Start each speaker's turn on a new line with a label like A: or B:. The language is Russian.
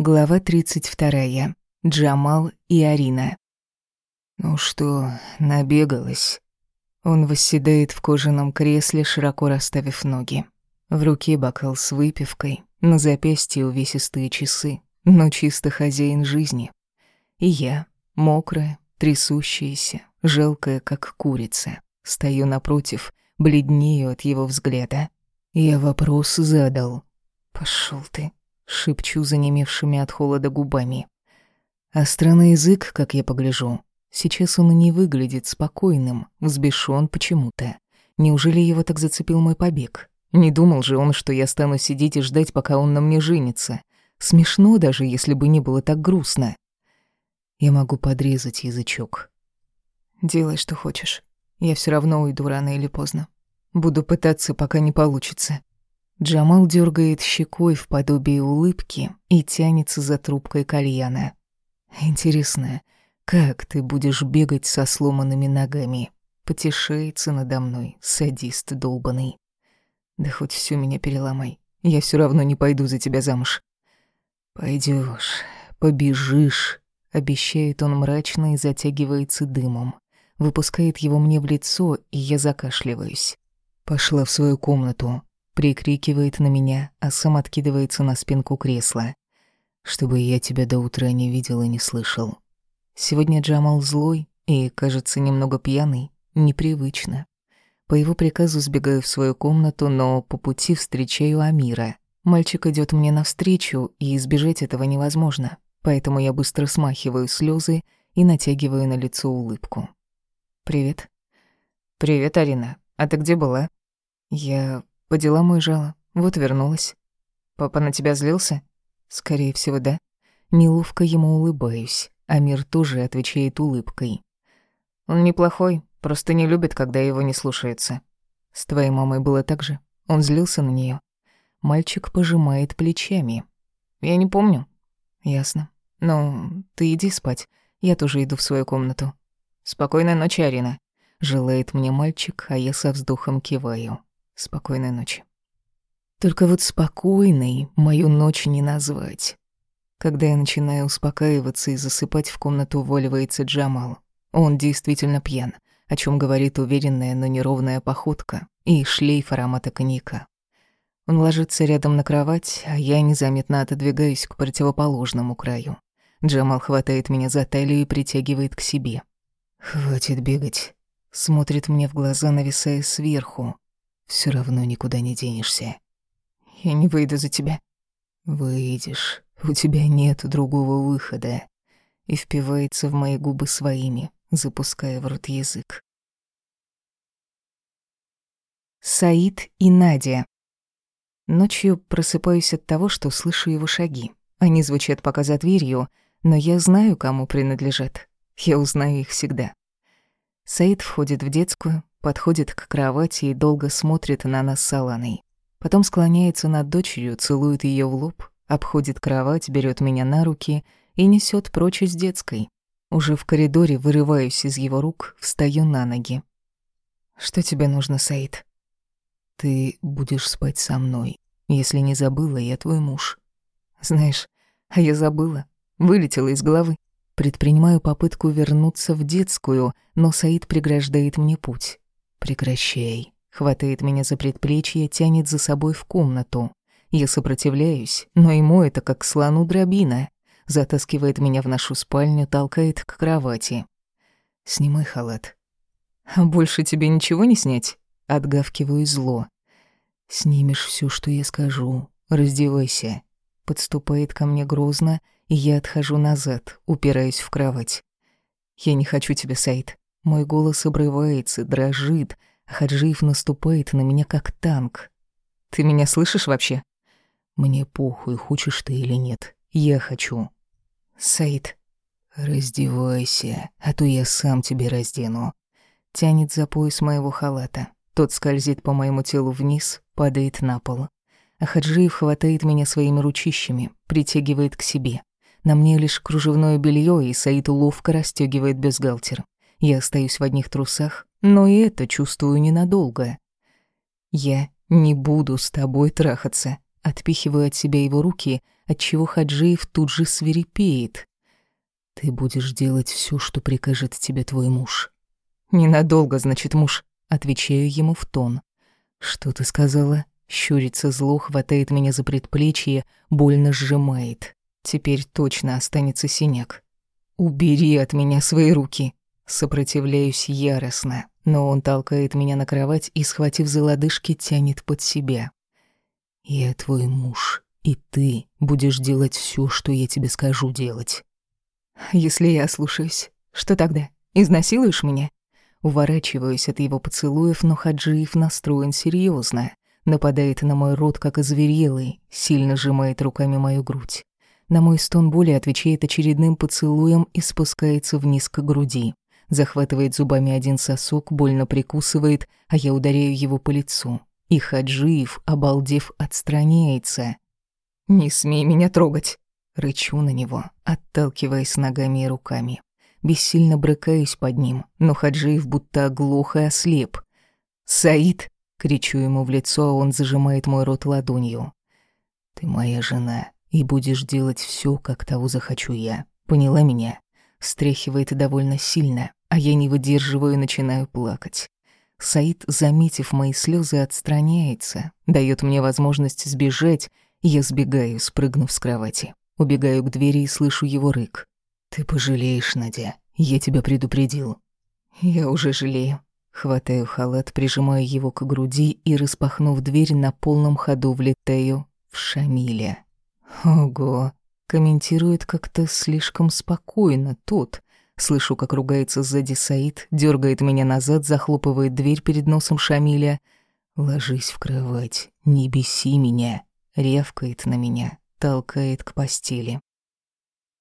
A: Глава 32. Джамал и Арина.
B: «Ну что, набегалась?»
A: Он восседает в кожаном кресле, широко расставив ноги. В руке бокал с выпивкой, на запястье увесистые часы, но чисто хозяин жизни. И я, мокрая, трясущаяся, жалкая, как курица, стою напротив, бледнею от его взгляда. Я вопрос задал. «Пошёл ты», шепчу занемевшими от холода губами. А странный язык, как я погляжу, сейчас он не выглядит спокойным, взбешён почему-то. Неужели его так зацепил мой побег? Не думал же он, что я стану сидеть и ждать, пока он на мне женится. Смешно даже, если бы не было так грустно. Я могу подрезать язычок. Делай, что хочешь. Я все равно уйду рано или поздно. Буду пытаться, пока не получится. Джамал дергает щекой в подобии улыбки и тянется за трубкой кальяна. Интересно, как ты будешь бегать со сломанными ногами? Потешается надо мной, садист долбанный. Да хоть всю меня переломай, я все равно не пойду за тебя замуж. Пойдешь, побежишь, обещает он мрачно и затягивается дымом. Выпускает его мне в лицо, и я закашливаюсь. Пошла в свою комнату, прикрикивает на меня, а сам откидывается на спинку кресла. Чтобы я тебя до утра не видел и не слышал. Сегодня Джамал злой и, кажется, немного пьяный. Непривычно. По его приказу сбегаю в свою комнату, но по пути встречаю Амира. Мальчик идет мне навстречу, и избежать этого невозможно. Поэтому я быстро смахиваю слезы и натягиваю на лицо улыбку. «Привет». «Привет, Арина. А ты где была?» «Я по делам уезжала. Вот вернулась. Папа на тебя злился? Скорее всего, да. Неловко ему улыбаюсь. а Мир тоже отвечает улыбкой. Он неплохой, просто не любит, когда его не слушаются. С твоей мамой было так же? Он злился на нее. Мальчик пожимает плечами. Я не помню. Ясно. Ну, ты иди спать. Я тоже иду в свою комнату. Спокойной ночи, Арина. Желает мне мальчик, а я со вздохом киваю. Спокойной ночи. Только вот спокойной мою ночь не назвать. Когда я начинаю успокаиваться и засыпать, в комнату уваливается Джамал. Он действительно пьян, о чем говорит уверенная, но неровная походка и шлейф аромата коньяка. Он ложится рядом на кровать, а я незаметно отодвигаюсь к противоположному краю. Джамал хватает меня за талию и притягивает к себе. «Хватит бегать», — смотрит мне в глаза, нависая сверху, все равно никуда не денешься. Я не выйду за тебя. Выйдешь. У тебя нет другого выхода. И впивается в мои губы своими, запуская в рот язык. Саид и Надя. Ночью просыпаюсь от того, что слышу его шаги. Они звучат пока за дверью, но я знаю, кому принадлежат. Я узнаю их всегда. Саид входит в детскую, подходит к кровати и долго смотрит на нас с Аланой. Потом склоняется над дочерью, целует ее в лоб, обходит кровать, берет меня на руки и несет прочь из детской. Уже в коридоре вырываюсь из его рук, встаю на ноги. «Что тебе нужно, Саид?» «Ты будешь спать со мной. Если не забыла, я твой муж». «Знаешь, а я забыла. Вылетела из головы. Предпринимаю попытку вернуться в детскую, но Саид преграждает мне путь. «Прекращай». Хватает меня за предплечье, тянет за собой в комнату. Я сопротивляюсь, но ему это как слону дробина. Затаскивает меня в нашу спальню, толкает к кровати. «Снимай халат». «А больше тебе ничего не снять?» Отгавкиваю зло. «Снимешь все, что я скажу. Раздевайся». Подступает ко мне грозно, и я отхожу назад, упираюсь в кровать. «Я не хочу тебя, Саид». Мой голос обрывается, дрожит, а Хаджиев наступает на меня как танк. «Ты меня слышишь вообще?» «Мне похуй, хочешь ты или нет. Я хочу». «Саид». «Раздевайся, а то я сам тебе раздену». Тянет за пояс моего халата. Тот скользит по моему телу вниз, падает на пол. А Хаджиев хватает меня своими ручищами, притягивает к себе. На мне лишь кружевное белье, и Саид ловко расстегивает бюстгальтер. Я остаюсь в одних трусах, но и это чувствую ненадолго. Я не буду с тобой трахаться. отпихиваю от себя его руки, отчего Хаджиев тут же свирепеет.
B: «Ты будешь делать все, что прикажет тебе твой муж».
A: «Ненадолго, значит, муж», — отвечаю ему в тон.
B: «Что ты сказала?»
A: Щурится зло, хватает меня за предплечье, больно сжимает. Теперь точно останется синяк. «Убери от меня свои руки!» Сопротивляюсь яростно, но он толкает меня на кровать и, схватив за лодыжки, тянет под себя.
B: «Я твой муж, и ты будешь делать все, что я тебе скажу делать».
A: «Если я слушаюсь, что тогда? Изнасилуешь меня?» Уворачиваюсь от его поцелуев, но Хаджиев настроен серьезно, Нападает на мой рот, как озверелый, сильно сжимает руками мою грудь. На мой стон боли отвечает очередным поцелуем и спускается вниз к груди. Захватывает зубами один сосок, больно прикусывает, а я ударяю его по лицу. И Хаджиев, обалдев, отстраняется. «Не смей меня трогать!» Рычу на него, отталкиваясь ногами и руками. Бессильно брыкаюсь под ним, но Хаджиев будто оглох и ослеп. «Саид!» — кричу ему в лицо, а он зажимает мой рот ладонью.
B: «Ты моя жена, и будешь делать все, как того захочу я. Поняла меня?»
A: Встряхивает довольно сильно, а я не выдерживаю и начинаю плакать. Саид, заметив мои слезы, отстраняется, дает мне возможность сбежать, и я сбегаю, спрыгнув с кровати. Убегаю к двери и слышу его рык.
B: «Ты пожалеешь, Надя. Я тебя предупредил».
A: «Я уже жалею». Хватаю халат, прижимаю его к груди и, распахнув дверь, на полном ходу влетаю в Шамиля. «Ого!» Комментирует как-то слишком спокойно тот. Слышу, как ругается сзади Саид, дергает меня назад, захлопывает дверь перед носом Шамиля. «Ложись в кровать, не беси меня», ревкает на меня, толкает к постели.